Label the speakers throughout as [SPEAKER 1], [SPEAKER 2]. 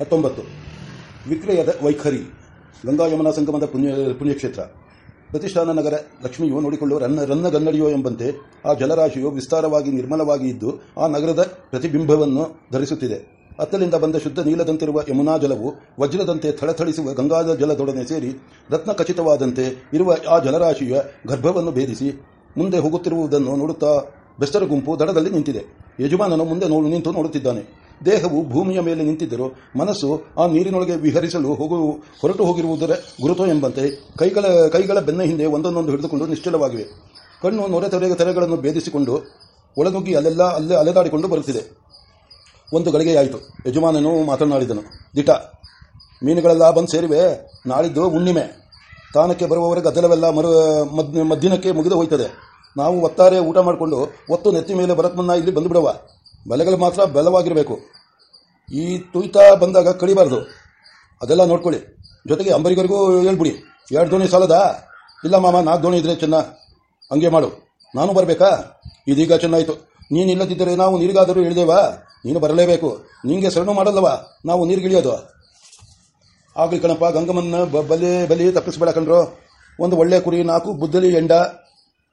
[SPEAKER 1] ಹತ್ತೊಂಬತ್ತು ವಿಕ್ರಯದ ವೈಖರಿ ಗಂಗಾ ಯಮುನಾ ಸಂಗಮದ ಪುಣ್ಯ ಪುಣ್ಯಕ್ಷೇತ್ರ ಪ್ರತಿಷ್ಠಾನ ನಗರ ಲಕ್ಷ್ಮಿಯು ನೋಡಿಕೊಳ್ಳುವ ರನ್ನ ರನ್ನಗನ್ನಡಿಯೋ ಎಂಬಂತೆ ಆ ಜಲರಾಶಿಯು ವಿಸ್ತಾರವಾಗಿ ನಿರ್ಮಲವಾಗಿ ಇದ್ದು ಆ ನಗರದ ಪ್ರತಿಬಿಂಬವನ್ನು ಧರಿಸುತ್ತಿದೆ ಅತ್ತಲಿಂದ ಬಂದ ಶುದ್ಧ ನೀಲದಂತಿರುವ ಯಮುನಾ ಜಲವು ವಜ್ರದಂತೆ ಥಳಥಳಿಸುವ ಗಂಗಾದ ಜಲದೊಡನೆ ಸೇರಿ ರತ್ನ ಖಚಿತವಾದಂತೆ ಇರುವ ಆ ಜಲರಾಶಿಯ ಗರ್ಭವನ್ನು ಭೇದಿಸಿ ಮುಂದೆ ಹೋಗುತ್ತಿರುವುದನ್ನು ನೋಡುತ್ತಾ ಬೆಸ್ತರ ಗುಂಪು ದಡದಲ್ಲಿ ನಿಂತಿದೆ ಯಜಮಾನನು ಮುಂದೆ ನಿಂತು ನೋಡುತ್ತಿದ್ದಾನೆ ದೇಹವು ಭೂಮಿಯ ಮೇಲೆ ನಿಂತಿದ್ದರೂ ಮನಸ್ಸು ಆ ನೀರಿನೊಳಗೆ ವಿಹರಿಸಲು ಹೋಗು ಹೊರಟು ಹೋಗಿರುವುದರ ಗುರುತು ಎಂಬಂತೆ ಕೈಗಳ ಕೈಗಳ ಬೆನ್ನ ಹಿಂದೆ ಒಂದೊಂದೊಂದು ಹಿಡಿದುಕೊಂಡು ನಿಶ್ಚಲವಾಗಿವೆ ಕಣ್ಣು ನೊರೆ ತೊರೆಗೆ ತೆರೆಗಳನ್ನು ಭೇದಿಸಿಕೊಂಡು ಒಳನುಗ್ಗಿ ಅಲ್ಲೆಲ್ಲ ಅಲ್ಲೇ ಅಲೆದಾಡಿಕೊಂಡು ಬರುತ್ತಿದೆ ಒಂದು ಗಳಿಗೆಯಾಯಿತು ಯಜಮಾನನು ಮಾತನಾಡಿದನು ದಿಟ ಮೀನುಗಳೆಲ್ಲ ಬಂದು ಸೇರಿವೆ ನಾಳಿದ್ದು ಹುಣ್ಣಿಮೆ ತಾನಕ್ಕೆ ಬರುವವರೆಗೆ ಗದ್ದಲವೆಲ್ಲ ಮರು ಮದ್ದಿನಕ್ಕೆ ಮುಗಿದು ಹೋಯ್ತದೆ ನಾವು ಒತ್ತಾರೆ ಊಟ ಮಾಡಿಕೊಂಡು ಒತ್ತು ನೆತ್ತಿ ಮೇಲೆ ಬರತ್ಮನ್ನ ಇಲ್ಲಿ ಬಂದುಬಿಡುವ ಬಲೆಗಳು ಮಾತ್ರ ಬಲವಾಗಿರಬೇಕು ಈ ತುಯ್ತಾ ಬಂದಾಗ ಕಡಿಬಾರ್ದು ಅದೆಲ್ಲ ನೋಡ್ಕೊಳ್ಳಿ ಜೊತೆಗೆ ಅಂಬರಿಗರಿಗೂ ಹೇಳ್ಬಿಡಿ ಎರಡು ದೋಣಿ ಸಾಲದ ಇಲ್ಲ ಮಾಮ ನಾಲ್ಕು ದೋಣಿ ಇದ್ರೆ ಚೆನ್ನ ಹಂಗೆ ಮಾಡು ನಾನು ಬರಬೇಕಾ ಇದೀಗ ಚೆನ್ನಾಯಿತು ನೀನು ಇಲ್ಲದಿದ್ದರೆ ನಾವು ನೀರಿಗಾದರೂ ಹೇಳಿದೆವಾ ನೀನು ಬರಲೇಬೇಕು ನಿಂಗೆ ಸರಣು ಮಾಡಲ್ಲವಾ ನಾವು ನೀರಿಗಿಳಿಯೋದು ಆಗಲಿ ಕಣಪ್ಪ ಗಂಗಮ್ಮನ ಬಲಿ ಬಲಿ ತಪ್ಪಿಸ್ಬೇಡ ಕಣ್ರು ಒಂದು ಒಳ್ಳೆ ಕುರಿ ನಾಲ್ಕು ಬುದ್ದಲಿ ಎಂಡ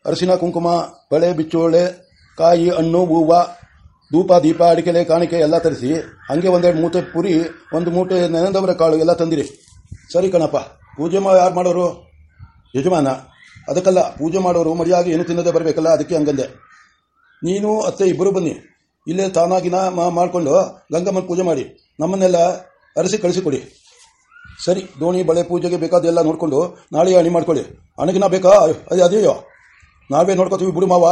[SPEAKER 1] ಅರಸಿನ ಕುಂಕುಮ ಬಳೆ ಬಿಚ್ಚೋಳೆ ಕಾಯಿ ಹಣ್ಣು ಹೂವು ಧೂಪ ದೀಪ ಅಡಿಕೆಲೆ ಕಾಣಿಕೆ ಎಲ್ಲ ತರಿಸಿ ಹಂಗೆ ಒಂದೆರಡು ಮೂಟೆ ಪುರಿ ಒಂದು ಮೂಟೆ ನೆನೆದವರ ಕಾಳು ಎಲ್ಲ ತಂದಿರಿ ಸರಿ ಕಣಪ್ಪ ಪೂಜೆ ಮಾ ಯಾರು ಮಾಡೋರು ಯಜಮಾನ ಅದಕ್ಕಲ್ಲ ಪೂಜೆ ಮಾಡೋರು ಮರಿಯಾಗಿ ಏನು ತಿನ್ನದೆ ಬರಬೇಕಲ್ಲ ಅದಕ್ಕೆ ಹಂಗಂದೆ ನೀನು ಅತ್ತೆ ಇಬ್ಬರು ಬನ್ನಿ ಇಲ್ಲೇ ತಾನಾಗಿನ ಮಾಡಿಕೊಂಡು ಗಂಗಮ್ಮನ ಪೂಜೆ ಮಾಡಿ ನಮ್ಮನ್ನೆಲ್ಲ ಅರಸಿ ಕಳಿಸಿಕೊಡಿ ಸರಿ ದೋಣಿ ಬಳೆ ಪೂಜೆಗೆ ಬೇಕಾದೆಲ್ಲ ನೋಡಿಕೊಂಡು ನಾಳೆ ಹಣಿ ಮಾಡ್ಕೊಳ್ಳಿ ಹಣಗಿನ ಬೇಕಾ ಅದೇ ಅದೇಯೋ ನಾವೇ ನೋಡ್ಕೊತೀವಿ ಬಿಡು ಮಾವ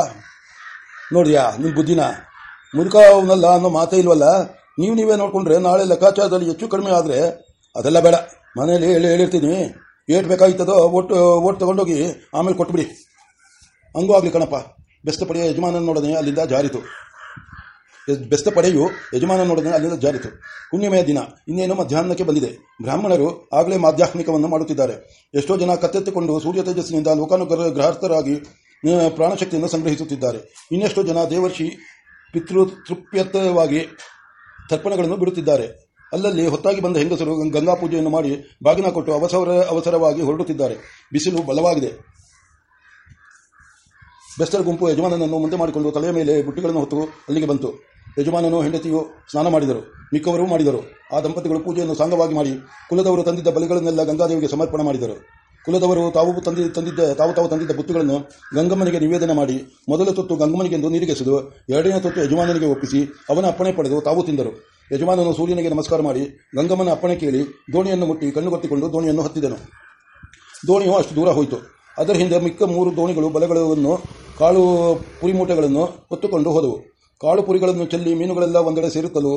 [SPEAKER 1] ನೋಡಿಯಾ ನಿಮ್ಮ ಬುದ್ಧಿನ ಮುದುಕ ಅನ್ನೋ ಮಾತೇ ಇಲ್ವಲ್ಲ ನೀವು ನೀವೇ ನೋಡ್ಕೊಂಡ್ರೆ ನಾಳೆ ಲೆಕ್ಕಾಚಾರದಲ್ಲಿ ಹೆಚ್ಚು ಕಡಿಮೆ ಆದರೆ ಅದೆಲ್ಲ ಬೇಡ ಮನೇಲಿ ಹೇಳಿ ಹೇಳಿರ್ತೀನಿ ಏಟ್ ಬೇಕಾಗಿತ್ತದೋ ಓಟ್ ಓಟ್ ತಗೊಂಡೋಗಿ ಆಮೇಲೆ ಕೊಟ್ಬಿಡಿ ಹಂಗೂ ಆಗಲಿ ಕಣಪ್ಪ ಬೆಸ್ತ ಪಡೆಯ ಯಜಮಾನ ನೋಡೋದೇ ಅಲ್ಲಿಂದ ಜಾರಿತು ಬೆಸ್ತ ಪಡೆಯು ಯಜಮಾನ ನೋಡದೆ ಅಲ್ಲಿಂದ ಜಾರಿತು ಹುಣ್ಣಿಮೆಯ ದಿನ ಇನ್ನೇನು ಮಧ್ಯಾಹ್ನಕ್ಕೆ ಬಂದಿದೆ ಬ್ರಾಹ್ಮಣರು ಆಗಲೇ ಮಾಧ್ಯಾತ್ಮಿಕವನ್ನು ಮಾಡುತ್ತಿದ್ದಾರೆ ಎಷ್ಟೋ ಜನ ಕತ್ತೆತ್ತುಕೊಂಡು ಸೂರ್ಯ ತೇಜಸ್ಸಿನಿಂದ ಲೋಕಾನುಗ್ರಹ ಗ್ರಹಸ್ಥರಾಗಿ ಪ್ರಾಣಶಕ್ತಿಯನ್ನು ಸಂಗ್ರಹಿಸುತ್ತಿದ್ದಾರೆ ಇನ್ನೆಷ್ಟೋ ಜನ ದೇವರ್ಷಿ ಪಿತೃ ತೃಪ್ತವಾಗಿ ತರ್ಪಣಗಳನ್ನು ಬಿಡುತ್ತಿದ್ದಾರೆ ಅಲ್ಲಲ್ಲಿ ಹೊತ್ತಾಗಿ ಬಂದ ಹೆಂಗಸರು ಗಂಗಾ ಪೂಜೆಯನ್ನು ಮಾಡಿ ಬಾಗಿನ ಕೊಟ್ಟು ಅವಸರ ಅವಸರವಾಗಿ ಹೊರಡುತ್ತಿದ್ದಾರೆ ಬಿಸಿಲು ಬಲವಾಗಿದೆ ಬೆಸ್ಟರ್ ಗುಂಪು ಯಜಮಾನನನ್ನು ಮುಂದೆ ಮಾಡಿಕೊಂಡು ತಲೆಯ ಮೇಲೆ ಬುಟ್ಟಿಗಳನ್ನು ಹೊತ್ತು ಅಲ್ಲಿಗೆ ಬಂತು ಯಜಮಾನನು ಹೆಂಡತಿಯು ಸ್ನಾನ ಮಾಡಿದರು ಮಿಕ್ಕವರು ಮಾಡಿದರು ಆ ದಂಪತಿಗಳು ಪೂಜೆಯನ್ನು ಸಾಂಗವಾಗಿ ಮಾಡಿ ಕುಲದವರು ತಂದಿದ್ದ ಬಲಿಗಳನ್ನೆಲ್ಲ ಗಂಗಾದೇವಿಗೆ ಸಮರ್ಪಣೆ ಮಾಡಿದರು ಕುಲದವರು ತಾವು ತಂದಿ ತಂದಿದ್ದ ತಾವು ತಾವು ತಂದಿದ್ದ ಬುತ್ತುಗಳನ್ನು ಗಂಗಮ್ಮನಿಗೆ ನಿವೇದನೆ ಮಾಡಿ ಮೊದಲ ತುತ್ತು ಗಂಗಮ್ಮನಿಗೆಂದು ನೀರಿಗೆಸೆದು ಎರಡನೇ ತುತ್ತು ಯಜಮಾನನಿಗೆ ಒಪ್ಪಿಸಿ ಅವನ ಅಪ್ಪಣೆ ಪಡೆದು ತಾವು ತಿಂದರು ಯಜಮಾನನು ಸೂರ್ಯನಿಗೆ ನಮಸ್ಕಾರ ಮಾಡಿ ಗಂಗಮ್ಮನ ಅಪ್ಪಣೆ ಕೇಳಿ ದೋಣಿಯನ್ನು ಮುಟ್ಟಿ ಕಣ್ಣುಗೊತ್ತಿಕೊಂಡು ದೋಣಿಯನ್ನು ಹತ್ತಿದನು ದೋಣಿಯು ಅಷ್ಟು ದೂರ ಹೋಯಿತು ಅದರ ಹಿಂದೆ ಮಿಕ್ಕ ಮೂರು ದೋಣಿಗಳು ಬಲಗಳನ್ನು ಕಾಳು ಪುರಿಮೂಟೆಗಳನ್ನು ಹೊತ್ತುಕೊಂಡು ಹೋದವು ಕಾಳು ಪುರಿಗಳನ್ನು ಚೆಲ್ಲಿ ಮೀನುಗಳೆಲ್ಲ ಒಂದೆಡೆ ಸೇರುತ್ತಲೂ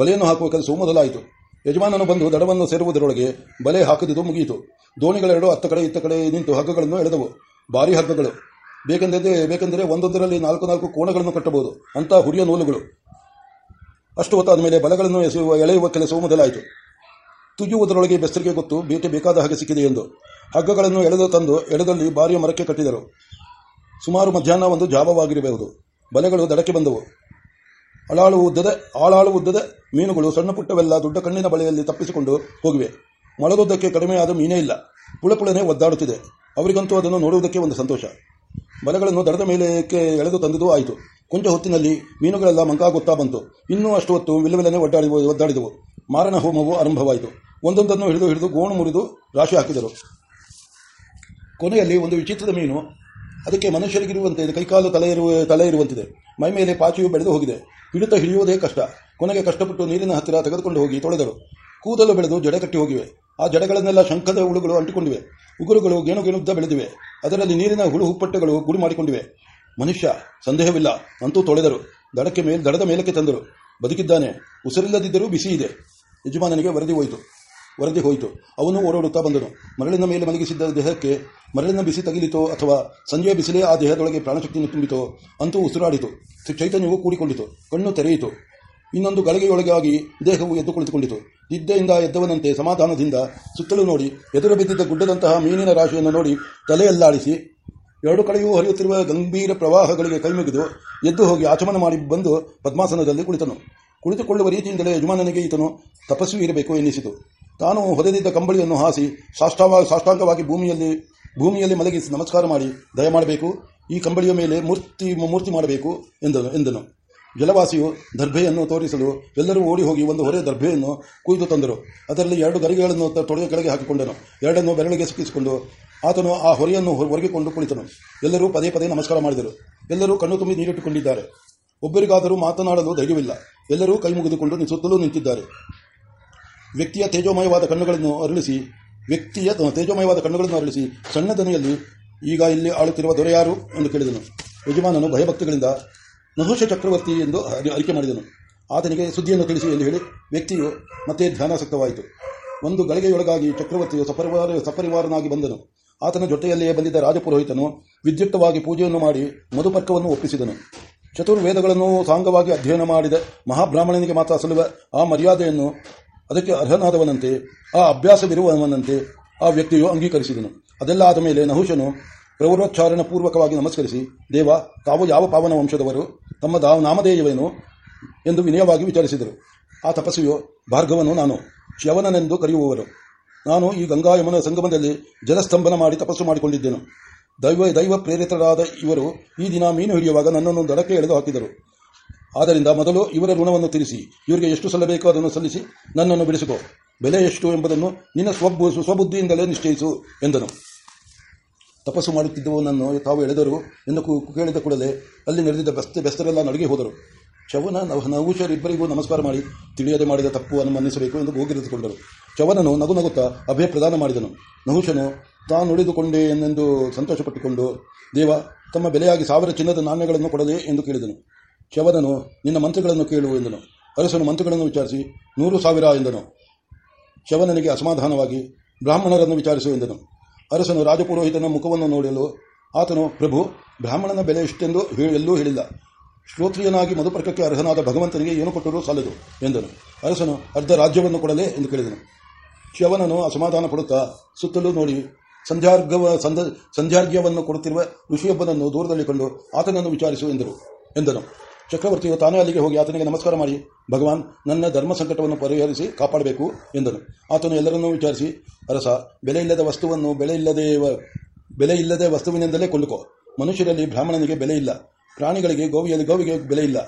[SPEAKER 1] ಬಲೆಯನ್ನು ಹಾಕುವ ಕೆಲಸವು ಮೊದಲಾಯಿತು ಯಜಮಾನನು ಬಂದು ದಡವನ್ನು ಸೇರುವುದರೊಳಗೆ ಬಲೆ ಹಾಕಿದುದು ಮುಗಿಯಿತು ದೋಣಿಗಳೆರಡು ಹತ್ತ ಕಡೆ ಇತ್ತ ಕಡೆ ನಿಂತು ಹಗ್ಗಗಳನ್ನು ಎಳೆದವು ಭಾರಿ ಹಗ್ಗಗಳು ಬೇಕೆಂದರೆ ಬೇಕೆಂದರೆ ಒಂದೊಂದರಲ್ಲಿ ನಾಲ್ಕು ನಾಲ್ಕು ಕೋಣಗಳನ್ನು ಕಟ್ಟಬಹುದು ಅಂತ ಹುರಿಯ ನೂಲುಗಳು ಅಷ್ಟು ಹೊತ್ತಾದ ಮೇಲೆ ಬಲಗಳನ್ನು ಎಸೆಯುವ ಎಳೆಯುವ ಕೆಲಸವು ಮೊದಲಾಯಿತು ತುಯ್ಯುವುದರೊಳಗೆ ಬೆಸರಿಗೆ ಗೊತ್ತು ಬೇಟೆ ಬೇಕಾದ ಹಾಗೆ ಸಿಕ್ಕಿದೆ ಎಂದು ಹಗ್ಗಗಳನ್ನು ಎಳೆದು ತಂದು ಎಳೆದಲ್ಲಿ ಭಾರಿಯ ಮರಕ್ಕೆ ಕಟ್ಟಿದರು ಸುಮಾರು ಮಧ್ಯಾಹ್ನ ಒಂದು ಜಾಬವಾಗಿರಬಹುದು ಬಲೆಗಳು ದಡಕ್ಕೆ ಬಂದವು ಅಳಾಳು ಉದ್ದದ ಆಳಾಳು ಉದ್ದದ ಮೀನುಗಳು ಸಣ್ಣ ಪುಟ್ಟವೆಲ್ಲ ದೊಡ್ಡ ಕಣ್ಣಿನ ಬಳೆಯಲ್ಲಿ ತಪ್ಪಿಸಿಕೊಂಡು ಹೋಗಿವೆ ಮೊಳದುದ್ದಕ್ಕೆ ಕಡಿಮೆಯಾದ ಮೀನೇ ಇಲ್ಲ ಪುಳಪುಳನೆ ಒದ್ದಾಡುತ್ತಿದೆ ಅವರಿಗಂತೂ ಅದನ್ನು ನೋಡುವುದಕ್ಕೆ ಒಂದು ಸಂತೋಷ ಬಲೆಗಳನ್ನು ದರದ ಮೇಲೆಕ್ಕೆ ಎಳೆದು ತಂದದೂ ಆಯಿತು ಕೊಂಚ ಹೊತ್ತಿನಲ್ಲಿ ಮೀನುಗಳೆಲ್ಲ ಮಂಕಾಗುತ್ತಾ ಬಂತು ಇನ್ನೂ ಅಷ್ಟು ಹೊತ್ತು ವಿಲವಿಲನೆ ಒಡ್ಡಾಡಿ ಒದ್ದಾಡಿದವು ಮಾರಣ ಹೋಮವು ಆರಂಭವಾಯಿತು ಒಂದೊಂದನ್ನು ಹಿಡಿದು ಹಿಡಿದು ಗೋಣು ಮುರಿದು ರಾಶಿ ಹಾಕಿದರು ಕೊನೆಯಲ್ಲಿ ಒಂದು ವಿಚಿತ್ರದ ಮೀನು ಅದಕ್ಕೆ ಮನುಷ್ಯರಿಗಿರುವಂತೆ ಕೈಕಾಲು ತಲೆ ಇರುವ ತಲೆ ಇರುವಂತಿದೆ ಮೈ ಮೇಲೆ ಪಾಚಿಯು ಬೆಳೆದು ಹೋಗಿದೆ ಹಿಡಿತ ಹಿಡಿಯುವುದೇ ಕಷ್ಟ ಕೊನೆಗೆ ಕಷ್ಟಪಟ್ಟು ನೀರಿನ ಹತ್ತಿರ ತೆಗೆದುಕೊಂಡು ಹೋಗಿ ತೊಳೆದರು ಕೂದಲು ಬೆಳೆದು ಜಡೆ ಕಟ್ಟಿ ಹೋಗಿವೆ ಆ ಜಡೆಗಳನ್ನೆಲ್ಲ ಶಂಖದ ಹುಳುಗಳು ಅಂಟಿಕೊಂಡಿವೆ ಉಗುರುಗಳು ಗೇಣುಗೇಣುದ್ದ ಬೆಳೆದಿವೆ ಅದರಲ್ಲಿ ನೀರಿನ ಹುಳು ಹುಪ್ಪಟ್ಟೆಗಳು ಗುಡಿ ಮಾಡಿಕೊಂಡಿವೆ ಮನುಷ್ಯ ಸಂದೇಹವಿಲ್ಲ ಅಂತೂ ತೊಳೆದರು ದಡಕ್ಕೆ ಮೇಲೆ ದಡದ ಮೇಲಕ್ಕೆ ತಂದರು ಬದುಕಿದ್ದಾನೆ ಉಸಿರಿಲ್ಲದಿದ್ದರೂ ಬಿಸಿ ಇದೆ ಯಜಮಾನನಿಗೆ ವರದಿ ಹೋಯಿತು ವರದಿ ಹೋಯಿತು ಅವನು ಓಡಾಡುತ್ತಾ ಬಂದನು ಮರಳಿನ ಮೇಲೆ ಮಲಗಿಸಿದ್ದ ದೇಹಕ್ಕೆ ಮರಳಿನ ಬಿಸಿ ತಗಿಲಿತೋ ಅಥವಾ ಸಂಜೆಯ ಬಿಸಿಲೇ ಆ ದೇಹದೊಳಗೆ ಪ್ರಾಣಶಕ್ತಿಯನ್ನು ತುಂಬಿತೋ ಅಂತೂ ಉಸಿರಾಡಿತು ಚೈತನ್ಯವು ಕೂಡಿಕೊಂಡಿತು ಕಣ್ಣು ತೆರೆಯಿತು ಇನ್ನೊಂದು ಗಳಿಗೆಯೊಳಗಾಗಿ ದೇಹವು ಎದ್ದು ಕುಳಿತುಕೊಂಡಿತು ನಿದ್ದೆಯಿಂದ ಎದ್ದವನಂತೆ ಸಮಾಧಾನದಿಂದ ಸುತ್ತಲೂ ನೋಡಿ ಎದುರು ಬಿದ್ದಿದ್ದ ಗುಡ್ಡದಂತಹ ಮೀನಿನ ರಾಶಿಯನ್ನು ನೋಡಿ ತಲೆಯಲ್ಲಾಡಿಸಿ ಎರಡು ಕಡೆಯೂ ಹರಿಯುತ್ತಿರುವ ಗಂಭೀರ ಪ್ರವಾಹಗಳಿಗೆ ಕೈಮುಗಿದು ಎದ್ದು ಹೋಗಿ ಆಚಮನ ಮಾಡಿ ಬಂದು ಪದ್ಮಾಸನದಲ್ಲಿ ಕುಳಿತನು ಕುಳಿತುಕೊಳ್ಳುವ ರೀತಿಯಿಂದಲೇ ಯಜಮಾನನಿಗೆ ಈತನು ತಪಸ್ವಿ ಇರಬೇಕು ಎನ್ನಿಸಿತು ತಾನು ಹೊದೆದಿದ್ದ ಕಂಬಳಿಯನ್ನು ಹಾಸಿ ಸಾಷ್ಟಾವ ಸಾಷ್ಟಾಂಗವಾಗಿ ಭೂಮಿಯಲ್ಲಿ ಭೂಮಿಯಲ್ಲಿ ಮಲಗಿಸಿ ನಮಸ್ಕಾರ ಮಾಡಿ ದಯ ಮಾಡಬೇಕು ಈ ಕಂಬಳಿಯ ಮೇಲೆ ಮೂರ್ತಿ ಮೂರ್ತಿ ಮಾಡಬೇಕು ಎಂದನು ಎಂದನು ಜಲವಾಸಿಯು ದರ್ಭೆಯನ್ನು ತೋರಿಸಲು ಎಲ್ಲರೂ ಓಡಿ ಹೋಗಿ ಒಂದು ಹೊರೆ ದರ್ಭೆಯನ್ನು ಕುಯ್ದು ತಂದರು ಅದರಲ್ಲಿ ಎರಡು ಗರಿಗೆಗಳನ್ನು ತೊಡೆಯ ಕೆಳಗೆ ಹಾಕಿಕೊಂಡನು ಎರಡನ್ನು ಬೆರಳಿಗೆ ಸಿಕ್ಕಿಸಿಕೊಂಡು ಆತನು ಆ ಹೊರೆಯನ್ನು ಹೊರಗಿಕೊಂಡು ಕುಳಿತನು ಎಲ್ಲರೂ ಪದೇ ಪದೇ ನಮಸ್ಕಾರ ಮಾಡಿದರು ಎಲ್ಲರೂ ಕಣ್ಣು ತುಂಬಿ ನೀರಿಟ್ಟುಕೊಂಡಿದ್ದಾರೆ ಒಬ್ಬರಿಗಾದರೂ ಮಾತನಾಡಲು ಧೈರ್ಯವಿಲ್ಲ ಎಲ್ಲರೂ ಕೈ ಮುಗಿದುಕೊಂಡು ಸುತ್ತಲೂ ನಿಂತಿದ್ದಾರೆ ವ್ಯಕ್ತಿಯ ತೇಜೋಮಯವಾದ ಕಣ್ಣುಗಳನ್ನು ಅರಳಿಸಿ ವ್ಯಕ್ತಿಯ ತೇಜೋಮಯವಾದ ಕಣ್ಣುಗಳನ್ನು ಅರಳಿಸಿ ಸಣ್ಣ ದನಿಯಲ್ಲಿ ಈಗ ಇಲ್ಲಿ ಆಳುತ್ತಿರುವ ದೊರೆಯಾರು ಎಂದು ಕೇಳಿದನು ಯಜಮಾನನು ಭಯಭಕ್ತಿಗಳಿಂದ ನಹುಷ ಚಕ್ರವರ್ತಿ ಎಂದು ಅರಿಕೆ ಮಾಡಿದನು ಆತನಿಗೆ ಸುದ್ದಿಯನ್ನು ತಿಳಿಸಿ ಎಂದು ಹೇಳಿ ವ್ಯಕ್ತಿಯು ಮತ್ತೆ ಧ್ಯಾನಾಸಕ್ತವಾಯಿತು ಒಂದು ಗಳಿಗೆಯೊಳಗಾಗಿ ಚಕ್ರವರ್ತಿಯು ಸಪರಿವಾರ ಸಪರಿವಾರನಾಗಿ ಬಂದನು ಆತನ ಜೊತೆಯಲ್ಲಿಯೇ ಬಂದಿದ್ದ ರಾಜಪುರೋಹಿತನು ವಿದ್ಯುಕ್ತವಾಗಿ ಪೂಜೆಯನ್ನು ಮಾಡಿ ಮಧುಪರ್ಕವನ್ನು ಒಪ್ಪಿಸಿದನು ಚತುರ್ವೇದಗಳನ್ನು ಸಾಂಗವಾಗಿ ಅಧ್ಯಯನ ಮಾಡಿದ ಮಹಾಬ್ರಾಹ್ಮಣನಿಗೆ ಮಾತ್ರ ಸಲ್ಲುವ ಆ ಮರ್ಯಾದೆಯನ್ನು ಅದಕ್ಕೆ ಅರ್ಹನಾದವನಂತೆ ಆ ಅಭ್ಯಾಸವಿರುವವನಂತೆ ಆ ವ್ಯಕ್ತಿಯು ಅಂಗೀಕರಿಸಿದನು ಅದೆಲ್ಲ ಆದ ಮೇಲೆ ನಹುಶನು ಪ್ರೌರೋಚ್ಚಾರಣ ಪೂರ್ವಕವಾಗಿ ನಮಸ್ಕರಿಸಿ ದೇವ ತಾವು ಯಾವ ಪಾವನ ವಂಶದವರು ತಮ್ಮ ದಾವ ನಾಮಧೇಯವೇನು ಎಂದು ವಿನಯವಾಗಿ ವಿಚಾರಿಸಿದರು ಆ ತಪಸ್ವಿಯು ಭಾರ್ಗವನು ನಾನು ಶ್ಯವನನೆಂದು ಕರೆಯುವವರು ನಾನು ಈ ಗಂಗಾ ಯಮುನ ಸಂಗಮದಲ್ಲಿ ಜಲಸ್ತಂಭನ ಮಾಡಿ ತಪಸ್ಸು ಮಾಡಿಕೊಂಡಿದ್ದೆನು ದೈವ ದೈವ ಪ್ರೇರಿತರಾದ ಇವರು ಈ ದಿನ ಮೀನು ಹಿಡಿಯುವಾಗ ನನ್ನನ್ನು ದಡಕ್ಕೆ ಎಳೆದು ಹಾಕಿದರು ಆದ್ದರಿಂದ ಮೊದಲು ಇವರ ಋಣವನ್ನು ತಿಳಿಸಿ ಇವರಿಗೆ ಎಷ್ಟು ಸಲ್ಲಬೇಕೋ ಅದನ್ನು ಸಲ್ಲಿಸಿ ನನ್ನನ್ನು ಬಿಡಿಸಿಕೋ ಬೆಲೆ ಎಷ್ಟು ಎಂಬುದನ್ನು ನಿನ್ನ ಸ್ವಬು ಸ್ವಬುದ್ಧಿಯಿಂದಲೇ ನಿಶ್ಚಯಿಸು ಎಂದನು ತಪಸ್ಸು ಮಾಡುತ್ತಿದ್ದವನನ್ನು ತಾವು ಎಳೆದರು ಎಂದು ಕೇಳಿದ ಕೂಡಲೇ ಅಲ್ಲಿ ನಡೆದಿದ್ದ ಬೆಸ್ತ ಬೆಸ್ತರೆಲ್ಲ ನಡುಗೆ ಹೋದರು ಚವನ ನಹುಶರಿಬ್ಬರಿಗೂ ನಮಸ್ಕಾರ ಮಾಡಿ ತಿಳಿಯದೆ ಮಾಡಿದ ತಪ್ಪು ಅನ್ನು ಮನ್ನಿಸಬೇಕು ಎಂದು ಹೋಗಿರಿದುಕೊಂಡರು ಚವನನು ನಗು ನಗುತ್ತಾ ಅಭಯ ಪ್ರದಾನ ಮಾಡಿದನು ನಹುಶನು ತಾನು ನುಡಿದುಕೊಂಡೆ ಎನ್ನೆಂದು ಸಂತೋಷಪಟ್ಟುಕೊಂಡು ದೇವ ತಮ್ಮ ಬೆಲೆಯಾಗಿ ಸಾವಿರ ಚಿನ್ನದ ನಾಣ್ಯಗಳನ್ನು ಕೊಡಲೇ ಎಂದು ಕೇಳಿದನು ಶವನನು ನಿನ್ನ ಮಂತ್ರಿಗಳನ್ನು ಕೇಳು ಎಂದನು ಅರಸನು ಮಂತ್ರಿಗಳನ್ನು ವಿಚಾರಿಸಿ ನೂರು ಸಾವಿರ ಎಂದನು ಶವನನಿಗೆ ಅಸಮಾಧಾನವಾಗಿ ಬ್ರಾಹ್ಮಣರನ್ನು ವಿಚಾರಿಸು ಎಂದನು ಅರಸನು ರಾಜಪುರೋಹಿತನ ಮುಖವನ್ನು ನೋಡಲು ಆತನು ಪ್ರಭು ಬ್ರಾಹ್ಮಣನ ಬೆಲೆ ಎಷ್ಟೆಂದು ಎಲ್ಲೂ ಹೇಳಿಲ್ಲ ಶ್ರೋತ್ರಿಯನಾಗಿ ಮಧುಪರ್ಕಕ್ಕೆ ಅರ್ಹನಾದ ಭಗವಂತನಿಗೆ ಏನು ಕೊಟ್ಟರೂ ಸಾಲದು ಎಂದನು ಅರಸನು ಅರ್ಧ ರಾಜ್ಯವನ್ನು ಕೊಡಲೇ ಎಂದು ಕೇಳಿದನು ಶವನನು ಅಸಮಾಧಾನ ಪಡುತ್ತಾ ಸುತ್ತಲೂ ನೋಡಿ ಸಂಧ್ಯಾರ್ಘವ ಸಂಧ ಸಂಧ್ಯಾರ್ಘ್ಯವನ್ನು ಕೊಡುತ್ತಿರುವ ಋಷಿಯೊಬ್ಬನನ್ನು ದೂರದಲ್ಲಿ ಕಂಡು ಆತನನ್ನು ವಿಚಾರಿಸು ಎಂದರು ಎಂದನು ಚಕ್ರವರ್ತಿಯು ತಾನೇ ಅಲ್ಲಿಗೆ ಹೋಗಿ ಆತನಿಗೆ ನಮಸ್ಕಾರ ಮಾಡಿ ಭಗವಾನ್ ನನ್ನ ಧರ್ಮ ಸಂಕಟವನ್ನು ಪರಿಹರಿಸಿ ಕಾಪಾಡಬೇಕು ಎಂದನು ಆತನು ಎಲ್ಲರನ್ನೂ ವಿಚಾರಿಸಿ ಅರಸ ಬೆಲೆ ಇಲ್ಲದ ವಸ್ತುವನ್ನು ಬೆಲೆ ಇಲ್ಲದೇ ಬೆಲೆ ಇಲ್ಲದೆ ವಸ್ತುವಿನಿಂದಲೇ ಕೊಂಡುಕೋ ಮನುಷ್ಯರಲ್ಲಿ ಬ್ರಾಹ್ಮಣನಿಗೆ ಬೆಲೆ ಇಲ್ಲ ಪ್ರಾಣಿಗಳಿಗೆ ಗೋವಿಯಲ್ಲಿ ಗೋವಿಗೆ ಬೆಲೆ ಇಲ್ಲ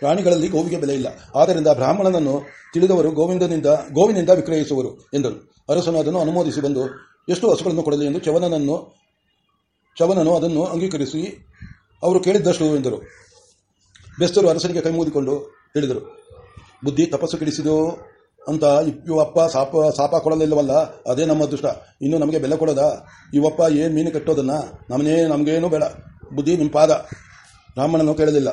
[SPEAKER 1] ಪ್ರಾಣಿಗಳಲ್ಲಿ ಗೋವಿಗೆ ಬೆಲೆ ಇಲ್ಲ ಆದ್ದರಿಂದ ಬ್ರಾಹ್ಮಣನನ್ನು ತಿಳಿದವರು ಗೋವಿಂದನಿಂದ ಗೋವಿನಿಂದ ವಿಕ್ರಯಿಸುವರು ಎಂದರು ಅರಸನು ಅದನ್ನು ಅನುಮೋದಿಸಿ ಬಂದು ಎಷ್ಟು ಹಸುಗಳನ್ನು ಕೊಡಲಿ ಎಂದು ಚವನನನ್ನು ಚವನನು ಅದನ್ನು ಅಂಗೀಕರಿಸಿ ಅವರು ಕೇಳಿದ್ದಷ್ಟು ಎಂದರು ಬೆಸ್ತರು ಅರಸನಿಗೆ ಕೈ ಹೇಳಿದರು ಬುದ್ಧಿ ತಪಸ್ಸು ಕೆಡಿಸಿದು ಅಂತ ಇವಪ್ಪ ಸಾಪ ಸಾಪ ಕೊಡಲಿಲ್ಲವಲ್ಲ ಅದೇ ನಮ್ಮ ಅದೃಷ್ಟ ಇನ್ನು ನಮಗೆ ಬೆಲೆ ಕೊಡದ ಇವಪ್ಪ ಏನು ಮೀನು ಕಟ್ಟೋದನ್ನ ನಮನೇ ನಮಗೇನು ಬೇಡ ಬುದ್ಧಿ ನಿಮ್ಮ ಪಾದ ಬ್ರಾಹ್ಮಣನು ಕೇಳಲಿಲ್ಲ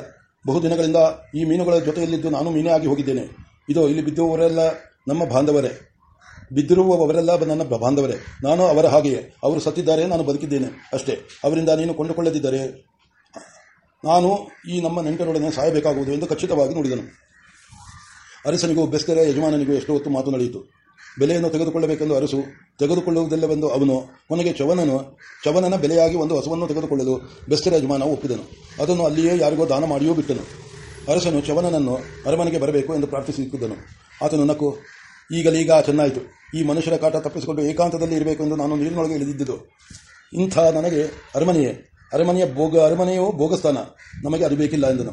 [SPEAKER 1] ಬಹುದಿನಗಳಿಂದ ಈ ಮೀನುಗಳ ಜೊತೆಯಲ್ಲಿದ್ದು ನಾನು ಮೀನೇ ಆಗಿ ಹೋಗಿದ್ದೇನೆ ಇದು ಇಲ್ಲಿ ಬಿದ್ದುವವರೆಲ್ಲ ನಮ್ಮ ಬಾಂಧವರೇ ಬಿದ್ದಿರುವವರೆಲ್ಲ ನನ್ನ ಬಾಂಧವರೇ ನಾನು ಅವರ ಹಾಗೆಯೇ ಅವರು ಸತ್ತಿದ್ದಾರೆ ನಾನು ಬದುಕಿದ್ದೇನೆ ಅಷ್ಟೇ ಅವರಿಂದ ನೀನು ಕೊಂಡುಕೊಳ್ಳದಿದ್ದರೆ ನಾನು ಈ ನಮ್ಮ ನೆಂಟರೊಡನೆ ಸಾಯಬೇಕಾಗುವುದು ಎಂದು ಖಚಿತವಾಗಿ ನುಡಿದನು ಅರಸನಿಗೂ ಬೆಸ್ಕರ ಯಜಮಾನನಿಗೂ ಎಷ್ಟು ಹೊತ್ತು ಮಾತು ನಡೆಯಿತು ಬೆಲೆಯನ್ನು ತೆಗೆದುಕೊಳ್ಳಬೇಕೆಂದು ಅರಸು ತೆಗೆದುಕೊಳ್ಳುವುದಿಲ್ಲವೆಂದು ಅವನು ಕೊನೆಗೆ ಚವನನು ಚವನನ ಬೆಲೆಯಾಗಿ ಒಂದು ಹಸುವನ್ನು ತೆಗೆದುಕೊಳ್ಳಲು ಬೆಸ್ತರ ಯಜಮಾನ ಒಪ್ಪಿದನು ಅದನ್ನು ಅಲ್ಲಿಯೇ ಯಾರಿಗೋ ದಾನ ಮಾಡಿಯೂ ಬಿಟ್ಟನು ಅರಸನು ಚವನನನ್ನು ಅರಮನೆಗೆ ಬರಬೇಕು ಎಂದು ಪ್ರಾರ್ಥಿಸಿದ್ದನು ಆತನು ನಕ್ಕು ಈಗಲೀಗ ಚೆನ್ನಾಯಿತು ಈ ಮನುಷ್ಯರ ಕಾಟ ತಪ್ಪಿಸಿಕೊಂಡು ಏಕಾಂತದಲ್ಲಿ ಇರಬೇಕು ಎಂದು ನಾನು ನೀರಿನೊಳಗೆ ಇಳಿದಿದ್ದುದು ಇಂಥ ನನಗೆ ಅರಮನೆಯೇ ಅರಮನೆಯ ಭೋಗ ಅರಮನೆಯು ಭೋಗಸ್ಥಾನ ನಮಗೆ ಅರಿಬೇಕಿಲ್ಲ ಎಂದನು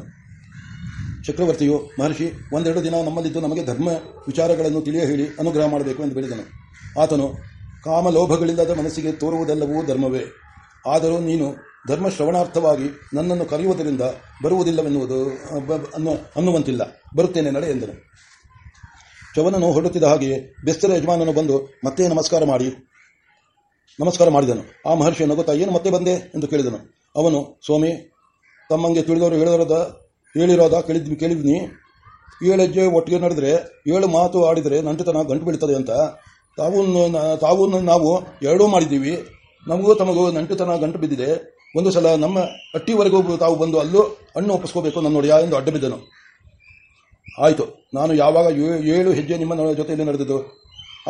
[SPEAKER 1] ಚಕ್ರವರ್ತಿಯು ಮಹರ್ಷಿ ಒಂದೆರಡು ದಿನ ನಮ್ಮಲ್ಲಿದ್ದು ನಮಗೆ ಧರ್ಮ ವಿಚಾರಗಳನ್ನು ತಿಳಿಯ ಹೇಳಿ ಅನುಗ್ರಹ ಮಾಡಬೇಕು ಎಂದು ಹೇಳಿದನು ಆತನು ಕಾಮಲೋಭಗಳಿಲ್ಲದ ಮನಸ್ಸಿಗೆ ತೋರುವುದೆಲ್ಲವೂ ಧರ್ಮವೇ ಆದರೂ ನೀನು ಧರ್ಮ ಶ್ರವಣಾರ್ಥವಾಗಿ ನನ್ನನ್ನು ಕರೆಯುವುದರಿಂದ ಬರುವುದಿಲ್ಲವೆನ್ನುವುದು ಅನ್ನುವಂತಿಲ್ಲ ಬರುತ್ತೇನೆ ನಡೆ ಎಂದನು ಚವನನು ಹೊರಡುತ್ತಿದ್ದ ಹಾಗೆಯೇ ಬೆಸ್ತರ ಯಜಮಾನನು ಬಂದು ಮತ್ತೆ ನಮಸ್ಕಾರ ಮಾಡಿ ನಮಸ್ಕಾರ ಮಾಡಿದನು ಆ ಮಹರ್ಷಿ ನಗುತ್ತಾ ಏನು ಮತ್ತೆ ಬಂದೆ ಎಂದು ಕೇಳಿದನು ಅವನು ಸ್ವಾಮಿ ತಮ್ಮಂಗೆ ತಿಳಿದವರು ಹೇಳಿರೋದ ಹೇಳಿರೋದ ಕೇಳಿದ್ ಕೇಳಿದ್ನಿ ಏಳು ಹೆಜ್ಜೆ ಒಟ್ಟಿಗೆ ನಡೆದರೆ ಏಳು ಮಾತು ಆಡಿದರೆ ನಂಟತನ ಗಂಟು ಬೀಳ್ತದೆ ಅಂತ ತಾವು ತಾವು ನಾವು ಎರಡೂ ಮಾಡಿದ್ದೀವಿ ನಮಗೂ ತಮಗೂ ನಂಟುತನ ಗಂಟು ಬಿದ್ದಿದೆ ಒಂದು ಸಲ ನಮ್ಮ ಹಟ್ಟಿವರೆಗೂ ತಾವು ಬಂದು ಅಲ್ಲೂ ಹಣ್ಣು ಒಪ್ಪಿಸ್ಕೋಬೇಕು ನನ್ನ ನೋಡಿಯಾ ಎಂದು ಅಡ್ಡ ಬಿದ್ದನು ಆಯಿತು ನಾನು ಯಾವಾಗ ಏಳು ಹೆಜ್ಜೆ ನಿಮ್ಮ ಜೊತೆಯಲ್ಲಿ ನಡೆದಿದ್ದು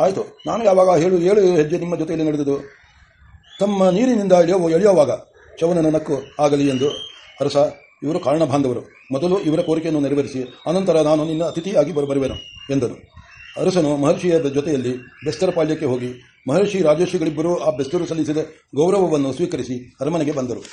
[SPEAKER 1] ಆಯಿತು ನಾನು ಯಾವಾಗ ಹೇಳು ಏಳು ಹೆಜ್ಜೆ ನಿಮ್ಮ ಜೊತೆಯಲ್ಲಿ ನಡೆದುದು ತಮ್ಮ ನೀರಿನಿಂದ ಎಳೆಯೋ ಎಳೆಯೋವಾಗ ಶವನನ ನಕ್ಕು ಆಗಲಿ ಎಂದು ಅರಸ ಇವರು ಕಾರಣ ಬಾಂಧವರು ಮೊದಲು ಇವರ ಕೋರಿಕೆಯನ್ನು ನೆರವೇರಿಸಿ ಅನಂತರ ನಾನು ನಿನ್ನ ಅತಿಥಿಯಾಗಿ ಬರು ಬರುವೆನು ಎಂದನು ಅರಸನು ಮಹರ್ಷಿಯ ಜೊತೆಯಲ್ಲಿ ಬೆಸ್ತರ ಹೋಗಿ ಮಹರ್ಷಿ ರಾಜೇಶಿಗಳಿಬ್ಬರೂ ಆ ಬೆಸ್ತರು ಸಲ್ಲಿಸಿದ ಗೌರವವನ್ನು ಸ್ವೀಕರಿಸಿ ಅರಮನೆಗೆ ಬಂದರು